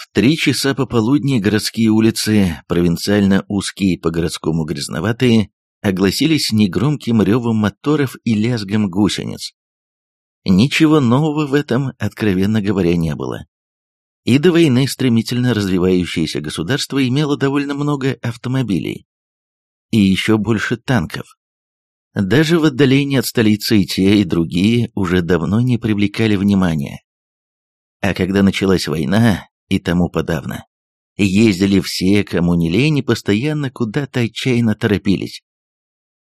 В три часа пополудни городские улицы, провинциально узкие по городскому грязноватые, огласились негромким ревом моторов и лязгом гусениц. Ничего нового в этом, откровенно говоря, не было. И до войны стремительно развивающееся государство имело довольно много автомобилей. И еще больше танков. Даже в отдалении от столицы и те, и другие уже давно не привлекали внимания. А когда началась война, и тому подавно. Ездили все, кому не лень, и постоянно куда-то отчаянно торопились.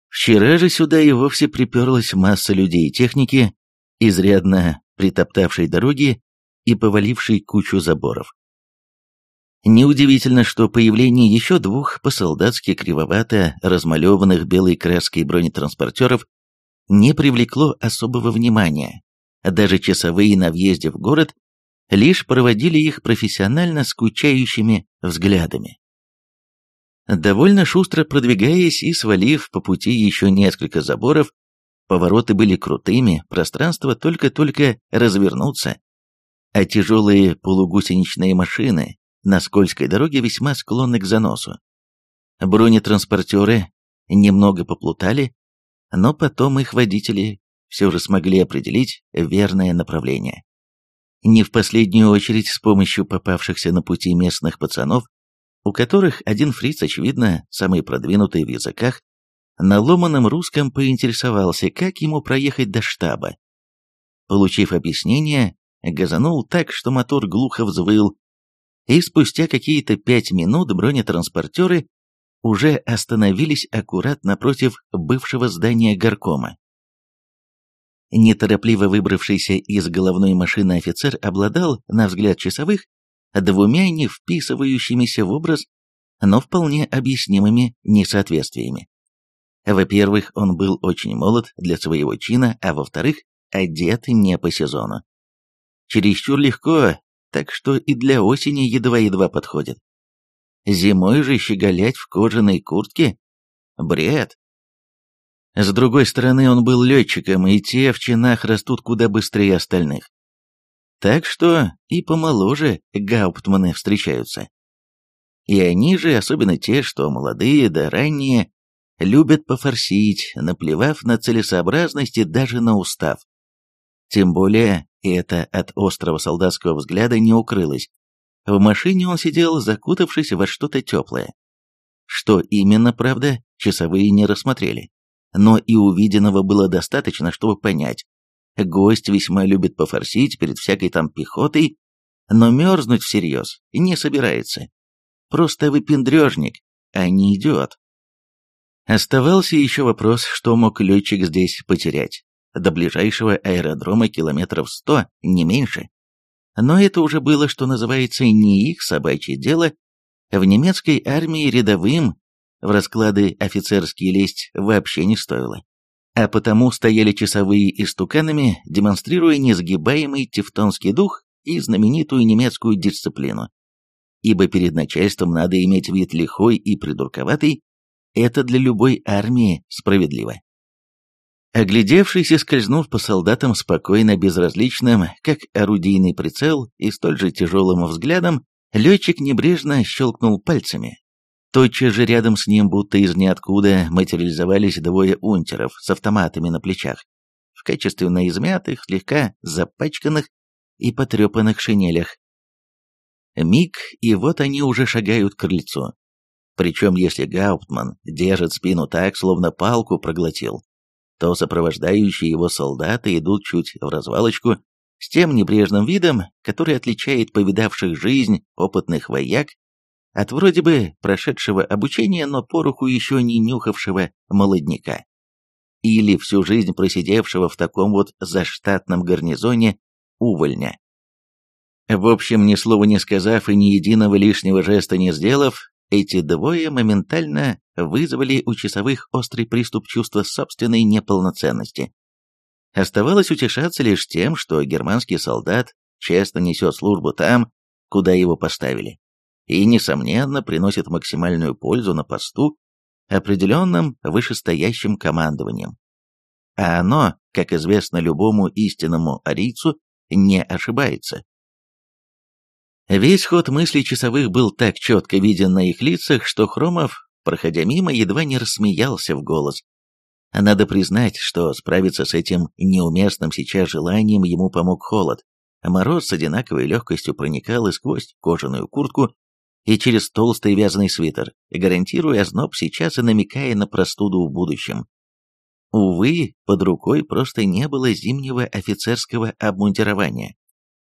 Вчера же сюда и вовсе приперлась масса людей и техники, изрядно притоптавшей дороги и повалившей кучу заборов. Неудивительно, что появление еще двух по-солдатски кривовато размалеванных белой краской бронетранспортеров не привлекло особого внимания. Даже часовые на въезде в город лишь проводили их профессионально скучающими взглядами. Довольно шустро продвигаясь и свалив по пути еще несколько заборов, повороты были крутыми, пространство только-только развернуться, а тяжелые полугусеничные машины на скользкой дороге весьма склонны к заносу. Бронетранспортеры немного поплутали, но потом их водители все же смогли определить верное направление не в последнюю очередь с помощью попавшихся на пути местных пацанов, у которых один фриц, очевидно, самый продвинутый в языках, на ломаном русском поинтересовался, как ему проехать до штаба. Получив объяснение, газанул так, что мотор глухо взвыл, и спустя какие-то пять минут бронетранспортеры уже остановились аккурат напротив бывшего здания горкома. Неторопливо выбравшийся из головной машины офицер обладал, на взгляд часовых, двумя не вписывающимися в образ, но вполне объяснимыми несоответствиями. Во-первых, он был очень молод для своего чина, а во-вторых, одет не по сезону. Чересчур легко, так что и для осени едва-едва подходит. Зимой же щеголять в кожаной куртке? Бред! С другой стороны, он был летчиком, и те в чинах растут куда быстрее остальных. Так что и помоложе гауптманы встречаются. И они же, особенно те, что молодые да ранние, любят пофорсить, наплевав на целесообразность и даже на устав. Тем более, и это от острого солдатского взгляда не укрылось. В машине он сидел, закутавшись во что-то теплое. Что именно, правда, часовые не рассмотрели но и увиденного было достаточно, чтобы понять. Гость весьма любит пофорсить перед всякой там пехотой, но мерзнуть всерьез не собирается. Просто выпендрежник, а не идиот. Оставался еще вопрос, что мог летчик здесь потерять. До ближайшего аэродрома километров сто, не меньше. Но это уже было, что называется, не их собачье дело. В немецкой армии рядовым в расклады офицерские лезть вообще не стоило. А потому стояли часовые истуканами, демонстрируя несгибаемый тевтонский дух и знаменитую немецкую дисциплину. Ибо перед начальством надо иметь вид лихой и придурковатый, это для любой армии справедливо. Оглядевшись и скользнув по солдатам спокойно безразличным, как орудийный прицел, и столь же тяжелым взглядом, летчик небрежно щелкнул пальцами, той же рядом с ним, будто из ниоткуда, материализовались двое унтеров с автоматами на плечах, в качестве измятых, слегка запачканных и потрепанных шинелях. Миг, и вот они уже шагают к крыльцу. Причем, если Гауптман держит спину так, словно палку проглотил, то сопровождающие его солдаты идут чуть в развалочку с тем небрежным видом, который отличает повидавших жизнь опытных вояк от вроде бы прошедшего обучения, но поруху еще не нюхавшего молодняка. Или всю жизнь просидевшего в таком вот заштатном гарнизоне увольня. В общем, ни слова не сказав и ни единого лишнего жеста не сделав, эти двое моментально вызвали у часовых острый приступ чувства собственной неполноценности. Оставалось утешаться лишь тем, что германский солдат честно несет службу там, куда его поставили и, несомненно, приносит максимальную пользу на посту, определенным вышестоящим командованием. А оно, как известно любому истинному арийцу, не ошибается. Весь ход мыслей часовых был так четко виден на их лицах, что Хромов, проходя мимо, едва не рассмеялся в голос. Надо признать, что справиться с этим неуместным сейчас желанием ему помог холод. Мороз с одинаковой легкостью проникал и сквозь кожаную куртку, и через толстый вязаный свитер, гарантируя озноб сейчас и намекая на простуду в будущем. Увы, под рукой просто не было зимнего офицерского обмундирования.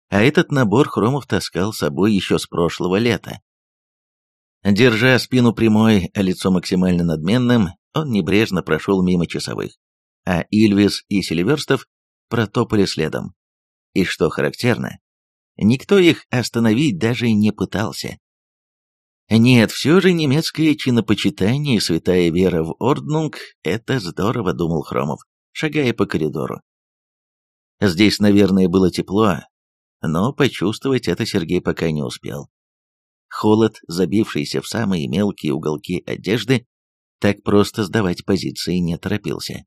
А этот набор Хромов таскал с собой еще с прошлого лета. Держа спину прямой, а лицо максимально надменным, он небрежно прошел мимо часовых. А Ильвис и Селиверстов протопали следом. И что характерно, никто их остановить даже не пытался. Нет, все же немецкое чинопочитание и святая вера в Орднунг — это здорово, — думал Хромов, шагая по коридору. Здесь, наверное, было тепло, но почувствовать это Сергей пока не успел. Холод, забившийся в самые мелкие уголки одежды, так просто сдавать позиции не торопился.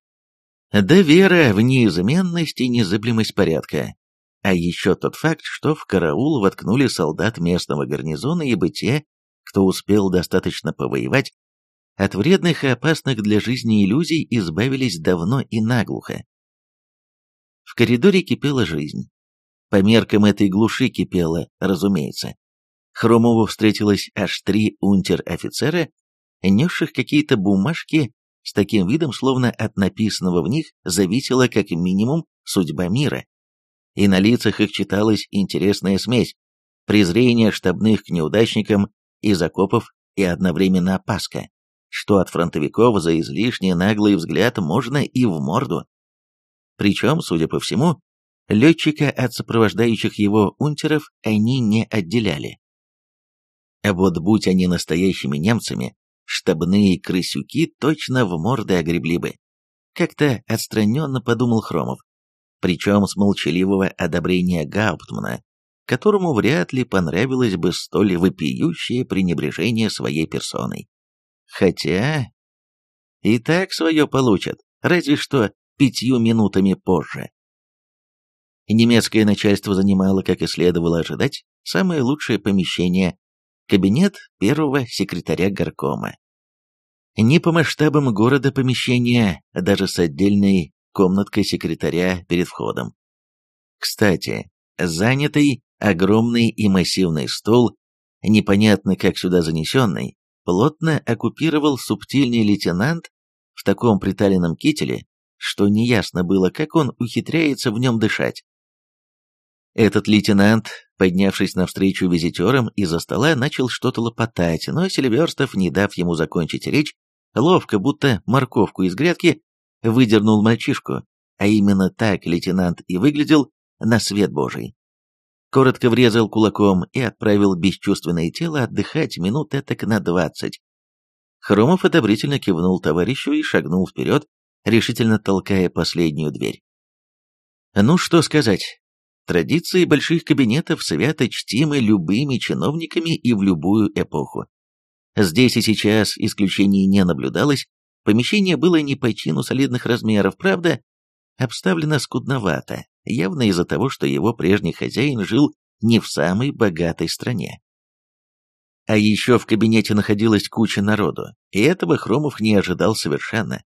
Да вера в неизменность и незыблемость порядка, а еще тот факт, что в караул воткнули солдат местного гарнизона, и те кто успел достаточно повоевать, от вредных и опасных для жизни иллюзий избавились давно и наглухо. В коридоре кипела жизнь. По меркам этой глуши кипела, разумеется. Хромову встретилось аж три унтер-офицера, несших какие-то бумажки с таким видом, словно от написанного в них зависела как минимум судьба мира. И на лицах их читалась интересная смесь презрения штабных к неудачникам из окопов и одновременно опаска, что от фронтовиков за излишне наглый взгляд можно и в морду. Причем, судя по всему, летчика от сопровождающих его унтеров они не отделяли. А вот будь они настоящими немцами, штабные крысюки точно в морды огребли бы. Как-то отстраненно подумал Хромов. Причем с молчаливого одобрения Гауптмана, которому вряд ли понравилось бы столь вопиющее пренебрежение своей персоной. Хотя... И так свое получат, разве что пятью минутами позже. Немецкое начальство занимало, как и следовало ожидать, самое лучшее помещение – кабинет первого секретаря горкома. Не по масштабам города помещение, а даже с отдельной комнаткой секретаря перед входом. Кстати, занятый огромный и массивный стол, непонятно как сюда занесенный, плотно оккупировал субтильный лейтенант в таком приталенном кителе, что неясно было, как он ухитряется в нем дышать. Этот лейтенант, поднявшись навстречу визитерам из-за стола, начал что-то лопотать, но Сильверстов, не дав ему закончить речь, ловко, будто морковку из грядки, выдернул мальчишку, а именно так лейтенант и выглядел на свет божий. Коротко врезал кулаком и отправил бесчувственное тело отдыхать минуты так на двадцать. Хромов одобрительно кивнул товарищу и шагнул вперед, решительно толкая последнюю дверь. Ну что сказать, традиции больших кабинетов свято чтимы любыми чиновниками и в любую эпоху. Здесь и сейчас исключений не наблюдалось, помещение было не по чину солидных размеров, правда, обставлено скудновато, явно из-за того, что его прежний хозяин жил не в самой богатой стране. А еще в кабинете находилась куча народу, и этого Хромов не ожидал совершенно.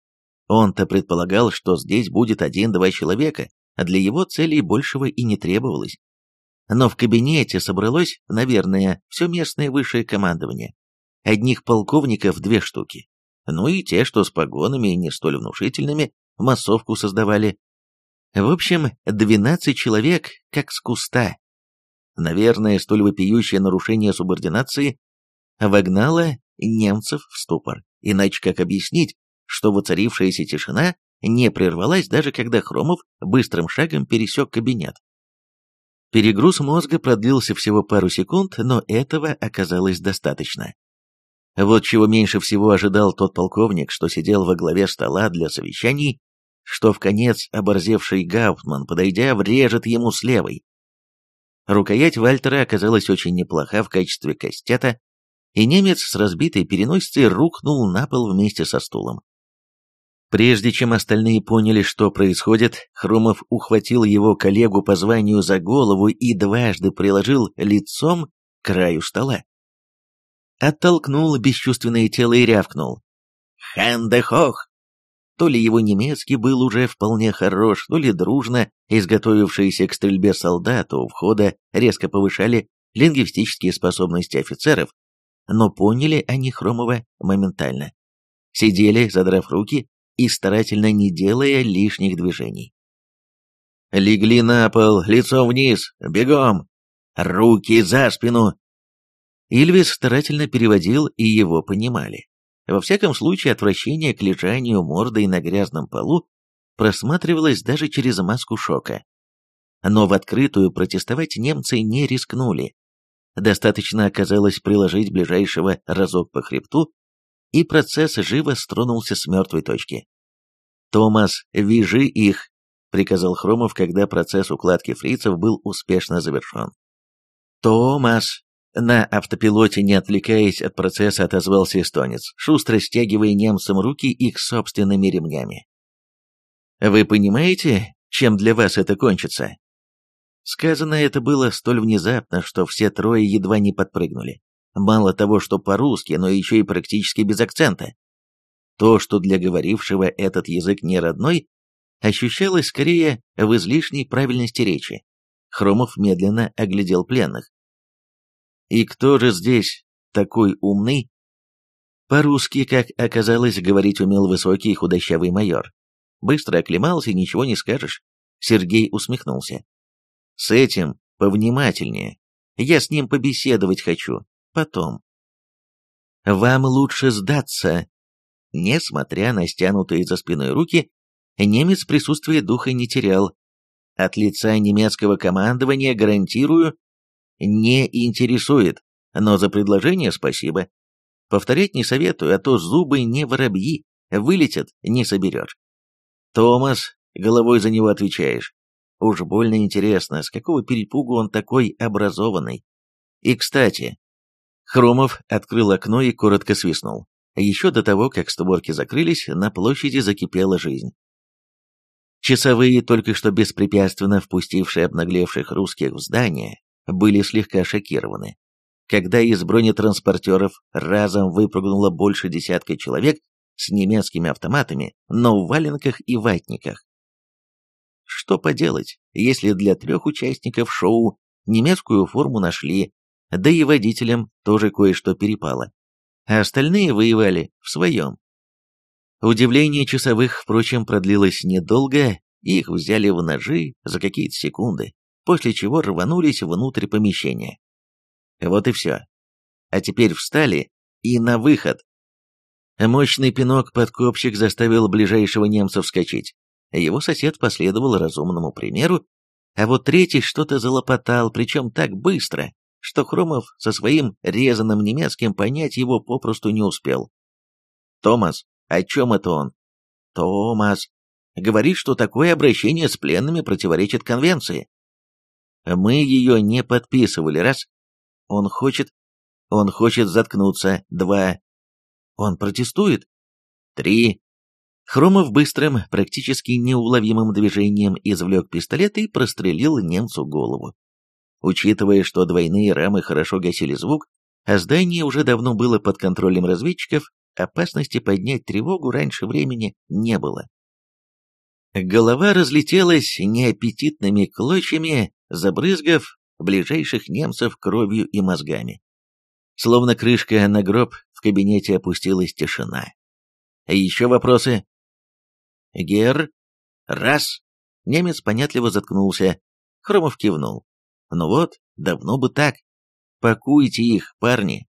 Он-то предполагал, что здесь будет один-два человека, а для его целей большего и не требовалось. Но в кабинете собралось, наверное, все местное высшее командование. Одних полковников две штуки. Ну и те, что с погонами и не столь внушительными, массовку создавали, в общем, 12 человек, как с куста. Наверное, столь вопиющее нарушение субординации вогнало немцев в ступор. Иначе как объяснить, что воцарившаяся тишина не прервалась, даже когда Хромов быстрым шагом пересек кабинет. Перегруз мозга продлился всего пару секунд, но этого оказалось достаточно. Вот чего меньше всего ожидал тот полковник, что сидел во главе стола для совещаний что в конец оборзевший Гауптман, подойдя, врежет ему с левой. Рукоять Вальтера оказалась очень неплоха в качестве кастета, и немец с разбитой переносицей рухнул на пол вместе со стулом. Прежде чем остальные поняли, что происходит, Хромов ухватил его коллегу по званию за голову и дважды приложил лицом к краю стола. Оттолкнул бесчувственное тело и рявкнул. «Хан! То ли его немецкий был уже вполне хорош, то ли дружно изготовившиеся к стрельбе солдаты а у входа резко повышали лингвистические способности офицеров, но поняли они Хромова моментально. Сидели, задрав руки и старательно не делая лишних движений. «Легли на пол, лицом вниз, бегом! Руки за спину!» Ильвис старательно переводил, и его понимали. Во всяком случае, отвращение к лежанию мордой на грязном полу просматривалось даже через маску шока. Но в открытую протестовать немцы не рискнули. Достаточно оказалось приложить ближайшего разок по хребту, и процесс живо стронулся с мертвой точки. «Томас, вяжи их!» — приказал Хромов, когда процесс укладки фрицев был успешно завершен. «Томас!» На автопилоте не отвлекаясь от процесса, отозвался эстонец, шустро стягивая немцам руки их собственными ремнями. «Вы понимаете, чем для вас это кончится?» Сказано это было столь внезапно, что все трое едва не подпрыгнули. Мало того, что по-русски, но еще и практически без акцента. То, что для говорившего этот язык не родной, ощущалось скорее в излишней правильности речи. Хромов медленно оглядел пленных. И кто же здесь такой умный?» По-русски, как оказалось, говорить умел высокий худощавый майор. Быстро оклемался, ничего не скажешь. Сергей усмехнулся. «С этим повнимательнее. Я с ним побеседовать хочу. Потом». «Вам лучше сдаться». Несмотря на стянутые за спиной руки, немец присутствие духа не терял. От лица немецкого командования гарантирую, не интересует, но за предложение спасибо. Повторять не советую, а то зубы не воробьи, вылетят, не соберешь. Томас, головой за него отвечаешь. Уж больно интересно, с какого перепугу он такой образованный. И, кстати, Хромов открыл окно и коротко свистнул. Еще до того, как створки закрылись, на площади закипела жизнь. Часовые, только что беспрепятственно впустившие обнаглевших русских в здание, были слегка шокированы. Когда из бронетранспортеров разом выпрыгнуло больше десятка человек с немецкими автоматами, но в валенках и ватниках. Что поделать, если для трех участников шоу немецкую форму нашли, да и водителям тоже кое-что перепало. А остальные воевали в своем. Удивление часовых, впрочем, продлилось недолго, их взяли в ножи за какие-то секунды после чего рванулись внутрь помещения. Вот и все. А теперь встали и на выход. Мощный пинок подкопщик заставил ближайшего немца вскочить. Его сосед последовал разумному примеру, а вот третий что-то залопотал, причем так быстро, что Хромов со своим резаным немецким понять его попросту не успел. «Томас, о чем это он?» «Томас, говорит, что такое обращение с пленными противоречит конвенции. Мы ее не подписывали, раз. Он хочет... Он хочет заткнуться, два. Он протестует, три. Хромов быстрым, практически неуловимым движением извлек пистолет и прострелил немцу голову. Учитывая, что двойные рамы хорошо гасили звук, а здание уже давно было под контролем разведчиков, опасности поднять тревогу раньше времени не было. Голова разлетелась неаппетитными клочьями, забрызгав ближайших немцев кровью и мозгами. Словно крышка на гроб, в кабинете опустилась тишина. «Еще вопросы?» «Гер...» «Раз...» Немец понятливо заткнулся. Хромов кивнул. «Ну вот, давно бы так. Пакуйте их, парни!»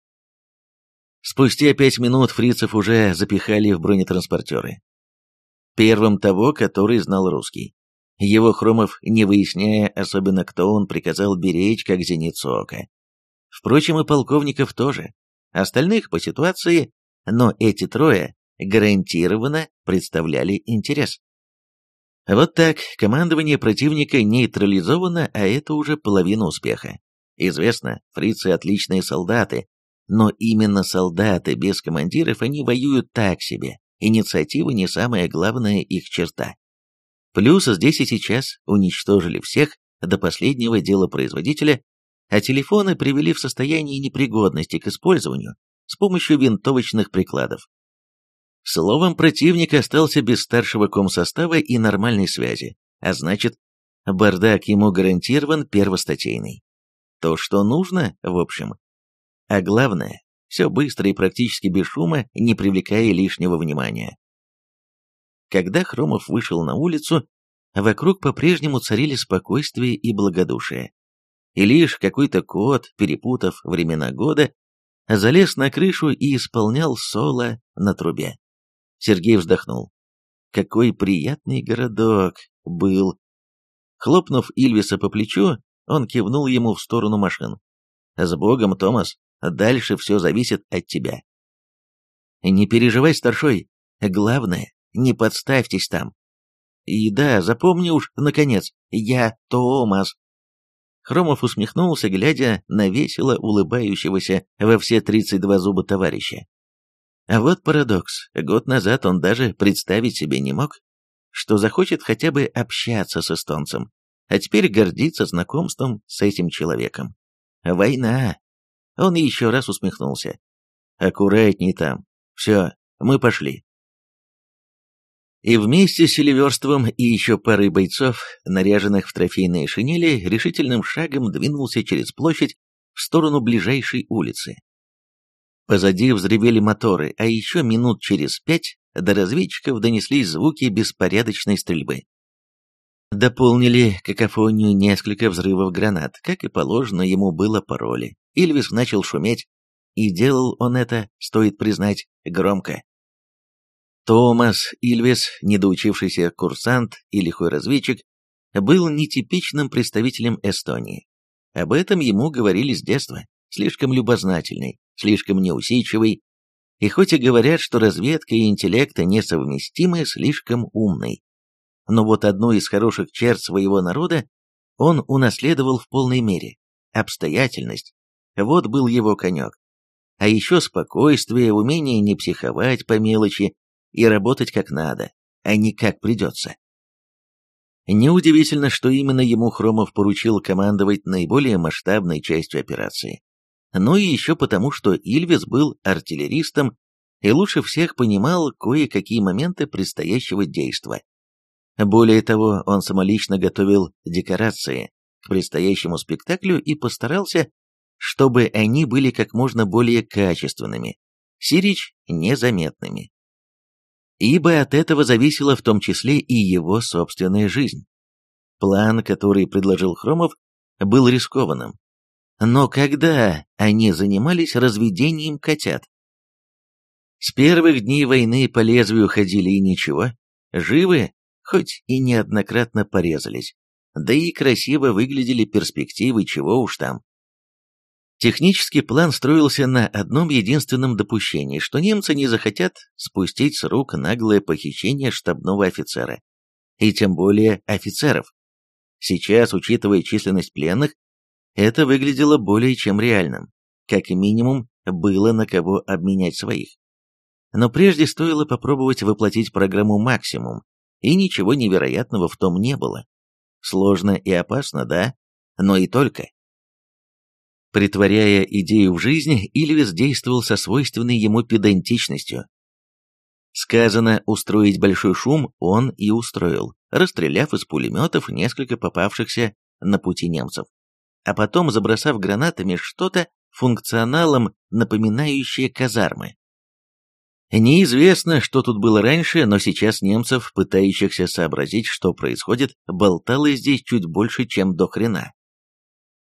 Спустя пять минут фрицев уже запихали в бронетранспортеры. Первым того, который знал русский. Его Хромов, не выясняя особенно кто он, приказал беречь как зеницу ока. Впрочем, и полковников тоже. Остальных по ситуации, но эти трое гарантированно представляли интерес. Вот так, командование противника нейтрализовано, а это уже половина успеха. Известно, фрицы отличные солдаты, но именно солдаты без командиров они воюют так себе. Инициатива не самая главная их черта. Плюс здесь и сейчас уничтожили всех до последнего дела производителя, а телефоны привели в состояние непригодности к использованию с помощью винтовочных прикладов. Словом, противник остался без старшего комсостава и нормальной связи, а значит, бардак ему гарантирован первостатейный. То, что нужно, в общем. А главное, все быстро и практически без шума, не привлекая лишнего внимания когда Хромов вышел на улицу, вокруг по-прежнему царили спокойствие и благодушие. И лишь какой-то кот, перепутав времена года, залез на крышу и исполнял соло на трубе. Сергей вздохнул. Какой приятный городок был. Хлопнув Ильвиса по плечу, он кивнул ему в сторону машин. «С Богом, Томас, дальше все зависит от тебя». «Не переживай, старшой. Главное, не подставьтесь там. И да, запомни уж, наконец, я Томас. Хромов усмехнулся, глядя на весело улыбающегося во все 32 зуба товарища. А вот парадокс. Год назад он даже представить себе не мог, что захочет хотя бы общаться с эстонцем, а теперь гордится знакомством с этим человеком. Война. Он еще раз усмехнулся. Аккуратней там. Все, мы пошли. И вместе с Селиверстовым и еще парой бойцов, наряженных в трофейные шинели, решительным шагом двинулся через площадь в сторону ближайшей улицы. Позади взревели моторы, а еще минут через пять до разведчиков донеслись звуки беспорядочной стрельбы. Дополнили какофонию несколько взрывов гранат, как и положено ему было пароли. Ильвис начал шуметь, и делал он это, стоит признать, громко. Томас Ильвес, недоучившийся курсант и лихой разведчик, был нетипичным представителем Эстонии. Об этом ему говорили с детства. Слишком любознательный, слишком неусидчивый. И хоть и говорят, что разведка и интеллекта несовместимы, слишком умный. Но вот одну из хороших черт своего народа он унаследовал в полной мере. Обстоятельность. Вот был его конек. А еще спокойствие, умение не психовать по мелочи, и работать как надо, а не как придется. Неудивительно, что именно ему Хромов поручил командовать наиболее масштабной частью операции. Но и еще потому, что Ильвис был артиллеристом и лучше всех понимал кое-какие моменты предстоящего действа. Более того, он самолично готовил декорации к предстоящему спектаклю и постарался, чтобы они были как можно более качественными, Сирич – незаметными ибо от этого зависела в том числе и его собственная жизнь. План, который предложил Хромов, был рискованным. Но когда они занимались разведением котят? С первых дней войны по лезвию ходили и ничего. Живы, хоть и неоднократно порезались. Да и красиво выглядели перспективы, чего уж там. Технический план строился на одном единственном допущении, что немцы не захотят спустить с рук наглое похищение штабного офицера, и тем более офицеров. Сейчас, учитывая численность пленных, это выглядело более чем реальным. Как минимум, было на кого обменять своих. Но прежде стоило попробовать воплотить программу «Максимум», и ничего невероятного в том не было. Сложно и опасно, да, но и только. Притворяя идею в жизнь, Ильвис действовал со свойственной ему педантичностью. Сказано устроить большой шум, он и устроил, расстреляв из пулеметов несколько попавшихся на пути немцев, а потом забросав гранатами что-то функционалом, напоминающее казармы. Неизвестно, что тут было раньше, но сейчас немцев, пытающихся сообразить, что происходит, болтало здесь чуть больше, чем до хрена.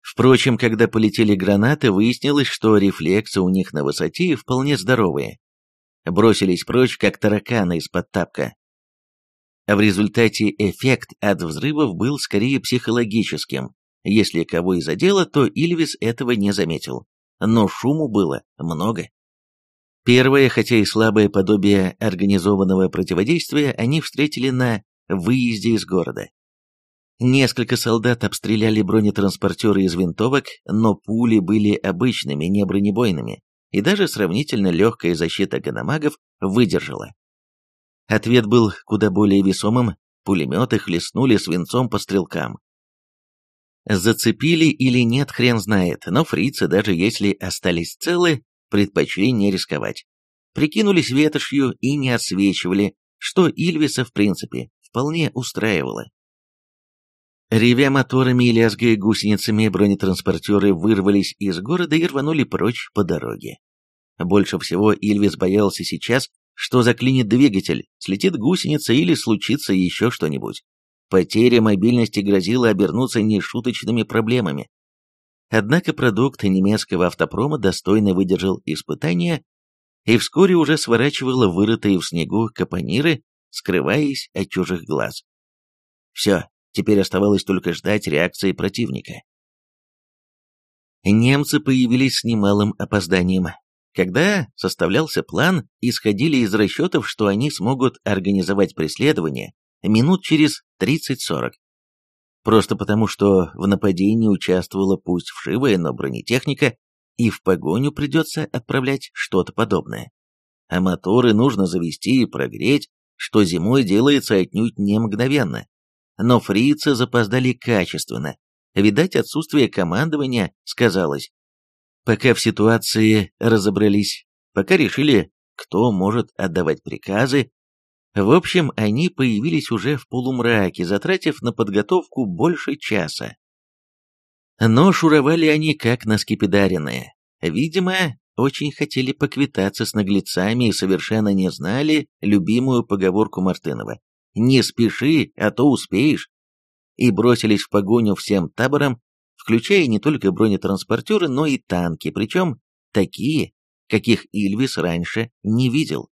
Впрочем, когда полетели гранаты, выяснилось, что рефлексы у них на высоте и вполне здоровые. Бросились прочь, как тараканы из-под тапка. А в результате эффект от взрывов был скорее психологическим. Если кого и задело, то Ильвис этого не заметил. Но шуму было много. Первое, хотя и слабое подобие организованного противодействия, они встретили на выезде из города. Несколько солдат обстреляли бронетранспортеры из винтовок, но пули были обычными, не бронебойными, и даже сравнительно легкая защита ганамагов выдержала. Ответ был куда более весомым, пулеметы хлестнули свинцом по стрелкам. Зацепили или нет, хрен знает, но фрицы, даже если остались целы, предпочли не рисковать. Прикинулись ветошью и не отсвечивали, что Ильвиса в принципе вполне устраивало. Ревя моторами и лязгая гусеницами бронетранспортеры вырвались из города и рванули прочь по дороге. Больше всего Ильвис боялся сейчас, что заклинит двигатель, слетит гусеница или случится еще что-нибудь. Потеря мобильности грозила обернуться нешуточными проблемами. Однако продукт немецкого автопрома достойно выдержал испытания и вскоре уже сворачивало вырытые в снегу капониры, скрываясь от чужих глаз. Все, Теперь оставалось только ждать реакции противника. Немцы появились с немалым опозданием. Когда составлялся план, исходили из расчетов, что они смогут организовать преследование минут через 30-40. Просто потому, что в нападении участвовала пусть вшивая, но бронетехника, и в погоню придется отправлять что-то подобное. А моторы нужно завести и прогреть, что зимой делается отнюдь не мгновенно но фрицы запоздали качественно. Видать, отсутствие командования сказалось. Пока в ситуации разобрались, пока решили, кто может отдавать приказы, в общем, они появились уже в полумраке, затратив на подготовку больше часа. Но шуровали они как на наскепидаренные. Видимо, очень хотели поквитаться с наглецами и совершенно не знали любимую поговорку Мартынова не спеши, а то успеешь!» И бросились в погоню всем табором, включая не только бронетранспортеры, но и танки, причем такие, каких Ильвис раньше не видел.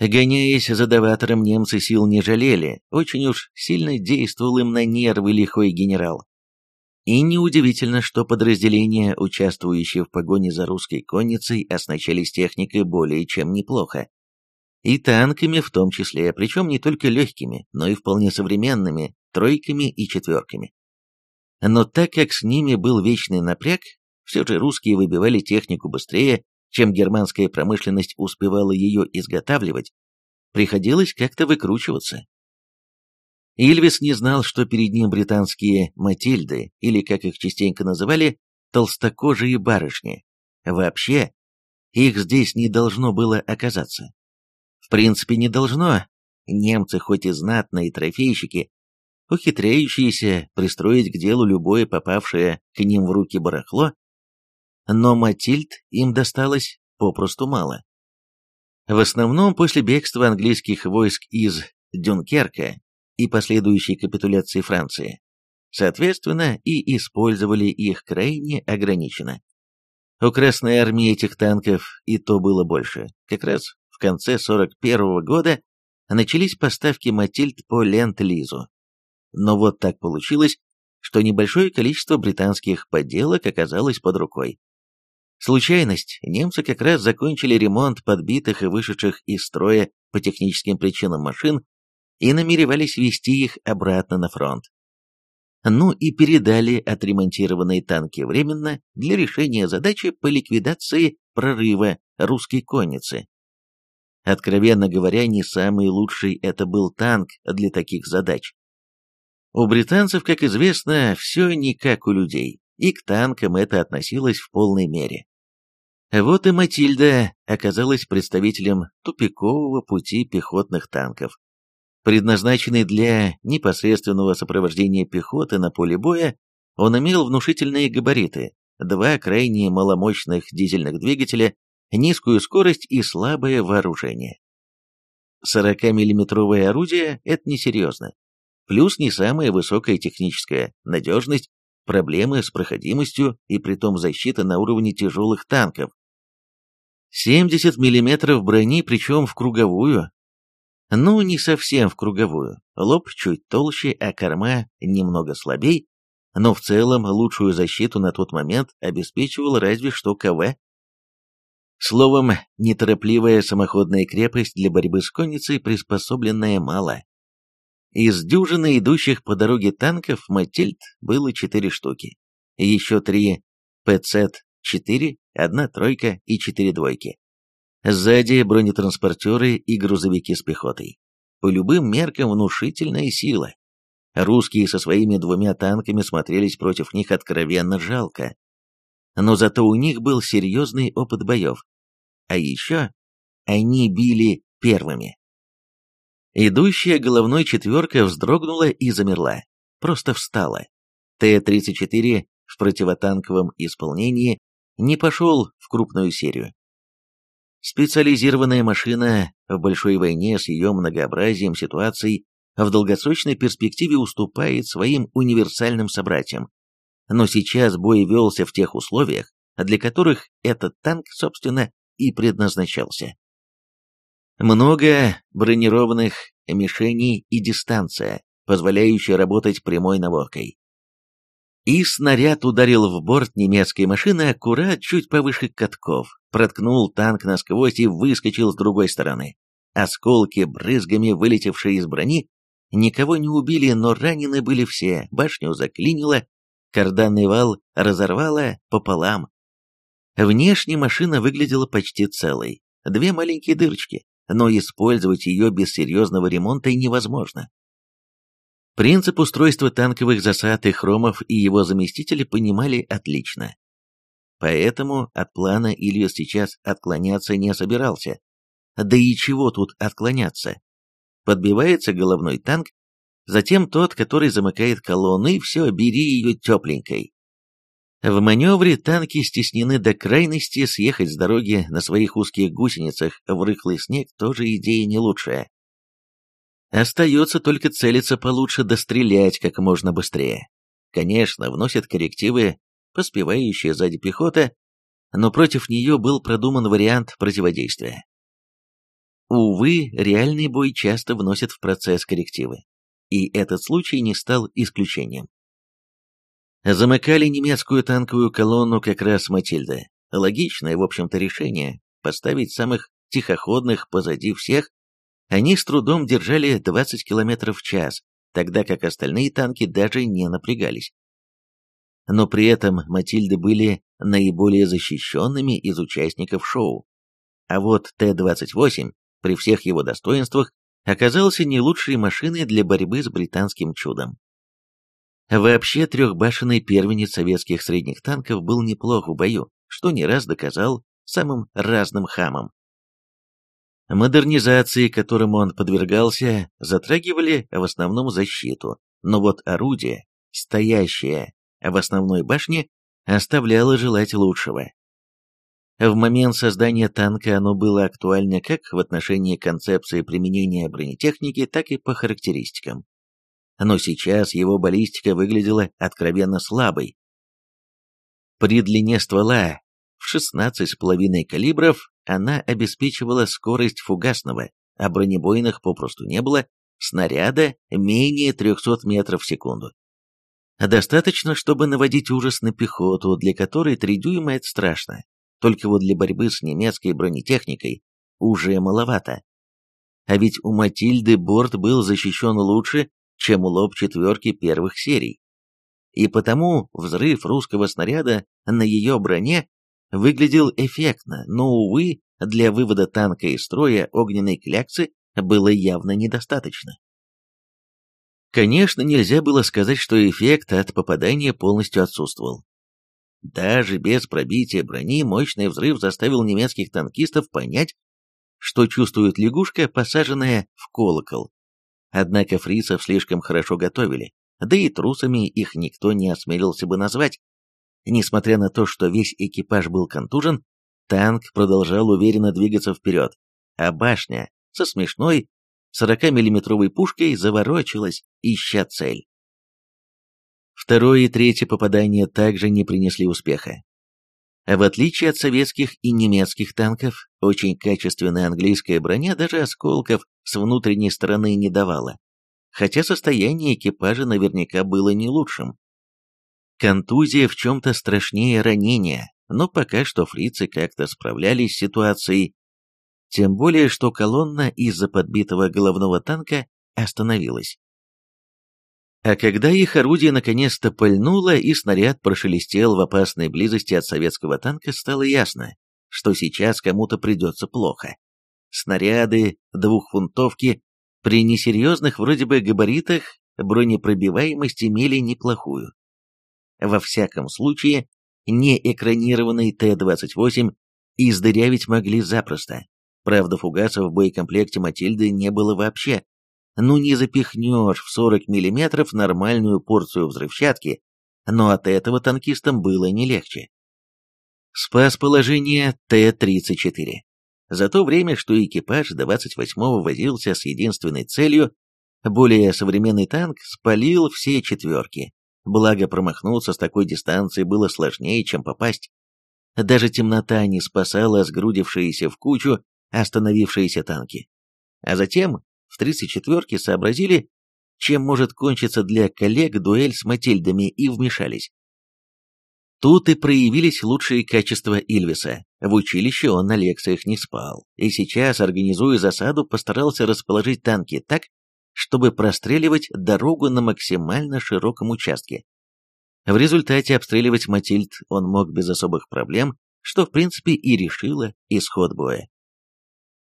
Гоняясь за даватором, немцы сил не жалели, очень уж сильно действовал им на нервы лихой генерал. И неудивительно, что подразделения, участвующие в погоне за русской конницей, оснащались техникой более чем неплохо. И танками в том числе, причем не только легкими, но и вполне современными, тройками и четверками. Но так как с ними был вечный напряг, все же русские выбивали технику быстрее, чем германская промышленность успевала ее изготавливать, приходилось как-то выкручиваться. Ильвис не знал, что перед ним британские «Матильды», или, как их частенько называли, «толстокожие барышни». Вообще, их здесь не должно было оказаться принципе не должно. Немцы хоть и знатные трофейщики, ухитряющиеся пристроить к делу любое попавшее к ним в руки барахло, но Матильд им досталось попросту мало. В основном после бегства английских войск из Дюнкерка и последующей капитуляции Франции, соответственно, и использовали их крайне ограниченно. У Красной Армии этих танков и то было больше, как раз конце 41 года а начались поставки «Матильд» по Ленд-Лизу. Но вот так получилось, что небольшое количество британских подделок оказалось под рукой. Случайность, немцы как раз закончили ремонт подбитых и вышедших из строя по техническим причинам машин и намеревались вести их обратно на фронт. Ну и передали отремонтированные танки временно для решения задачи по ликвидации прорыва русской конницы Откровенно говоря, не самый лучший это был танк для таких задач. У британцев, как известно, все не как у людей, и к танкам это относилось в полной мере. Вот и Матильда оказалась представителем тупикового пути пехотных танков. Предназначенный для непосредственного сопровождения пехоты на поле боя, он имел внушительные габариты, два крайне маломощных дизельных двигателя низкую скорость и слабое вооружение. 40-миллиметровое орудие – это несерьезно. Плюс не самая высокая техническая надежность, проблемы с проходимостью и притом защита на уровне тяжелых танков. 70 миллиметров брони, причем в круговую. Ну, не совсем в круговую. Лоб чуть толще, а корма немного слабей. Но в целом лучшую защиту на тот момент обеспечивал разве что КВ Словом, неторопливая самоходная крепость для борьбы с конницей, приспособленная мало. Из дюжины идущих по дороге танков «Матильд» было четыре штуки. Еще три ПЦ-4, одна тройка и четыре двойки. Сзади бронетранспортеры и грузовики с пехотой. По любым меркам внушительная сила. Русские со своими двумя танками смотрелись против них откровенно жалко. Но зато у них был серьезный опыт боев, а еще они били первыми. Идущая головной четверка вздрогнула и замерла, просто встала. Т-34 в противотанковом исполнении не пошел в крупную серию. Специализированная машина в большой войне с ее многообразием ситуаций в долгосрочной перспективе уступает своим универсальным собратьям. Но сейчас бой велся в тех условиях, для которых этот танк, собственно, и предназначался. Много бронированных мишеней и дистанция, позволяющая работать прямой наводкой. И снаряд ударил в борт немецкой машины аккурат чуть повыше катков, проткнул танк насквозь и выскочил с другой стороны. Осколки, брызгами вылетевшие из брони, никого не убили, но ранены были все, башню заклинило, карданный вал разорвало пополам, Внешне машина выглядела почти целой. Две маленькие дырочки, но использовать ее без серьезного ремонта невозможно. Принцип устройства танковых засад и Хромов и его заместители понимали отлично. Поэтому от плана Илья сейчас отклоняться не собирался. Да и чего тут отклоняться? Подбивается головной танк, затем тот, который замыкает колонны, и все, бери ее тепленькой. В маневре танки стеснены до крайности, съехать с дороги на своих узких гусеницах в рыхлый снег тоже идея не лучшая. Остается только целиться получше да как можно быстрее. Конечно, вносят коррективы поспевающая сзади пехота, но против нее был продуман вариант противодействия. Увы, реальный бой часто вносит в процесс коррективы, и этот случай не стал исключением. Замыкали немецкую танковую колонну как раз Матильда. Логичное, в общем-то, решение – поставить самых тихоходных позади всех. Они с трудом держали 20 км в час, тогда как остальные танки даже не напрягались. Но при этом Матильды были наиболее защищенными из участников шоу. А вот Т-28, при всех его достоинствах, оказался не лучшей машиной для борьбы с британским чудом. Вообще трехбашенный первенец советских средних танков был неплох в бою, что не раз доказал самым разным хамам. Модернизации, которым он подвергался, затрагивали в основном защиту, но вот орудие, стоящее в основной башне, оставляло желать лучшего. В момент создания танка оно было актуально как в отношении концепции применения бронетехники, так и по характеристикам но сейчас его баллистика выглядела откровенно слабой. При длине ствола в 16,5 калибров она обеспечивала скорость фугасного, а бронебойных попросту не было, снаряда менее 300 метров в секунду. Достаточно, чтобы наводить ужас на пехоту, для которой 3 дюйма это страшно. Только вот для борьбы с немецкой бронетехникой уже маловато. А ведь у Матильды борт был защищен лучше, чем лоб четверки первых серий. И потому взрыв русского снаряда на ее броне выглядел эффектно, но, увы, для вывода танка из строя огненной кляксы было явно недостаточно. Конечно, нельзя было сказать, что эффект от попадания полностью отсутствовал. Даже без пробития брони мощный взрыв заставил немецких танкистов понять, что чувствует лягушка, посаженная в колокол. Однако фрицев слишком хорошо готовили, да и трусами их никто не осмелился бы назвать. Несмотря на то, что весь экипаж был контужен, танк продолжал уверенно двигаться вперед, а башня со смешной 40-миллиметровой пушкой заворочилась, ища цель. Второе и третье попадания также не принесли успеха. А в отличие от советских и немецких танков, очень качественная английская броня даже осколков с внутренней стороны не давало, хотя состояние экипажа наверняка было не лучшим. Контузия в чем-то страшнее ранения, но пока что фрицы как-то справлялись с ситуацией, тем более что колонна из-за подбитого головного танка остановилась. А когда их орудие наконец-то пыльнуло и снаряд прошелестел в опасной близости от советского танка, стало ясно, что сейчас кому-то придется плохо снаряды, двухфунтовки при несерьезных вроде бы габаритах бронепробиваемость имели неплохую. Во всяком случае, неэкранированный Т-28 издырявить могли запросто. Правда, фугасов в боекомплекте «Матильды» не было вообще. Ну не запихнешь в 40 мм нормальную порцию взрывчатки, но от этого танкистам было не легче. Спас положение Т-34. За то время, что экипаж 28-го возился с единственной целью, более современный танк спалил все четверки. Благо, промахнуться с такой дистанции было сложнее, чем попасть. Даже темнота не спасала сгрудившиеся в кучу остановившиеся танки. А затем в 34-ке сообразили, чем может кончиться для коллег дуэль с Матильдами, и вмешались. Тут и проявились лучшие качества Ильвиса. В училище он на лекциях не спал, и сейчас, организуя засаду, постарался расположить танки так, чтобы простреливать дорогу на максимально широком участке. В результате обстреливать Матильд он мог без особых проблем, что в принципе и решило исход боя.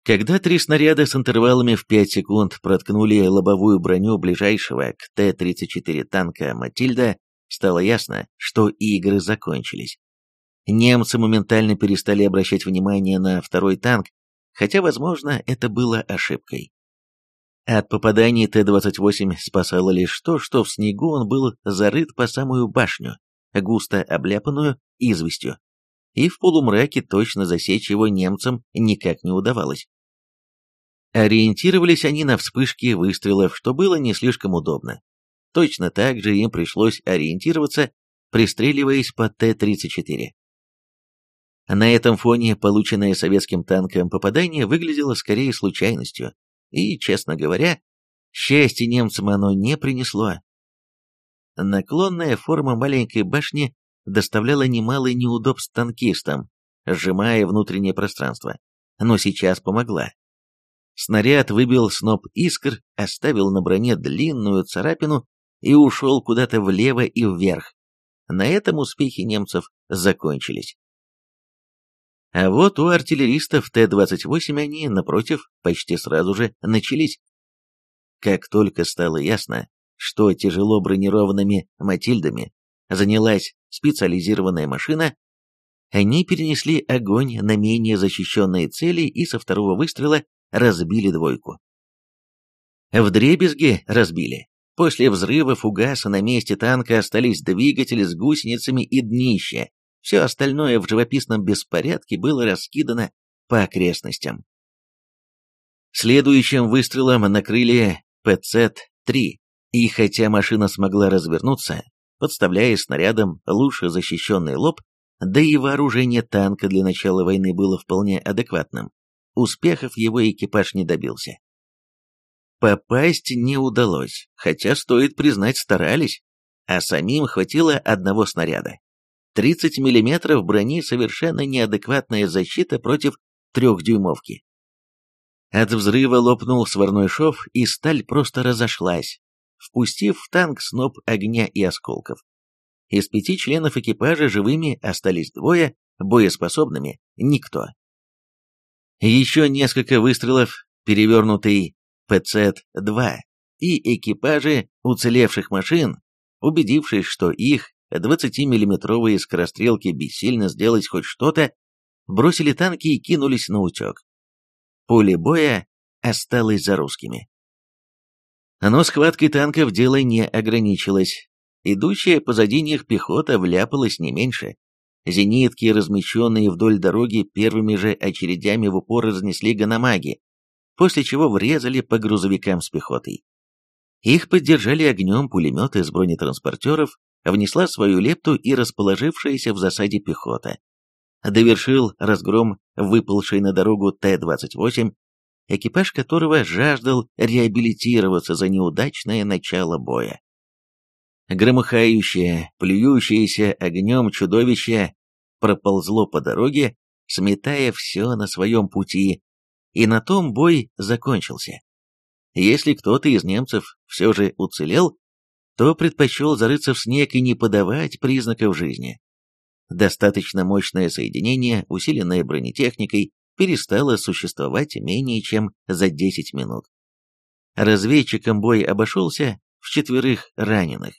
Когда три снаряда с интервалами в 5 секунд проткнули лобовую броню ближайшего к Т-34 танка «Матильда», стало ясно, что игры закончились. Немцы моментально перестали обращать внимание на второй танк, хотя, возможно, это было ошибкой. От попаданий Т-28 спасало лишь то, что в снегу он был зарыт по самую башню, густо обляпанную известью, и в полумраке точно засечь его немцам никак не удавалось. Ориентировались они на вспышки выстрелов, что было не слишком удобно. Точно так же им пришлось ориентироваться, пристреливаясь под Т-34. На этом фоне полученное советским танком попадание выглядело скорее случайностью, и, честно говоря, счастье немцам оно не принесло. Наклонная форма маленькой башни доставляла немало неудобств танкистам, сжимая внутреннее пространство, но сейчас помогла. Снаряд выбил сноп искр, оставил на броне длинную царапину, и ушел куда-то влево и вверх. На этом успехи немцев закончились. А вот у артиллеристов Т-28 они, напротив, почти сразу же начались. Как только стало ясно, что тяжело бронированными «Матильдами» занялась специализированная машина, они перенесли огонь на менее защищенные цели и со второго выстрела разбили двойку. В дребезги разбили, После взрыва фугаса на месте танка остались двигатели с гусеницами и днище. Все остальное в живописном беспорядке было раскидано по окрестностям. Следующим выстрелом накрыли ПЦ-3, и хотя машина смогла развернуться, подставляя снарядом лучше защищенный лоб, да и вооружение танка для начала войны было вполне адекватным. Успехов его экипаж не добился. Попасть не удалось, хотя, стоит признать, старались, а самим хватило одного снаряда. 30 мм брони совершенно неадекватная защита против трехдюймовки. От взрыва лопнул сварной шов, и сталь просто разошлась, впустив в танк сноп огня и осколков. Из пяти членов экипажа живыми остались двое, боеспособными — никто. Еще несколько выстрелов, перевернутый ПЦ-2 и экипажи уцелевших машин, убедившись, что их 20-миллиметровые скорострелки бессильно сделать хоть что-то, бросили танки и кинулись на утек. Поле боя осталось за русскими. Но схваткой танков дело не ограничилось. Идущая позади них пехота вляпалась не меньше. Зенитки, размещенные вдоль дороги, первыми же очередями в упор разнесли гономаги, после чего врезали по грузовикам с пехотой. Их поддержали огнем пулеметы из бронетранспортеров, внесла свою лепту и расположившаяся в засаде пехота. Довершил разгром выпалший на дорогу Т-28, экипаж которого жаждал реабилитироваться за неудачное начало боя. Громыхающее, плюющееся огнем чудовище проползло по дороге, сметая все на своем пути, и на том бой закончился. Если кто-то из немцев все же уцелел, то предпочел зарыться в снег и не подавать признаков жизни. Достаточно мощное соединение, усиленное бронетехникой, перестало существовать менее чем за 10 минут. Разведчикам бой обошелся в четверых раненых.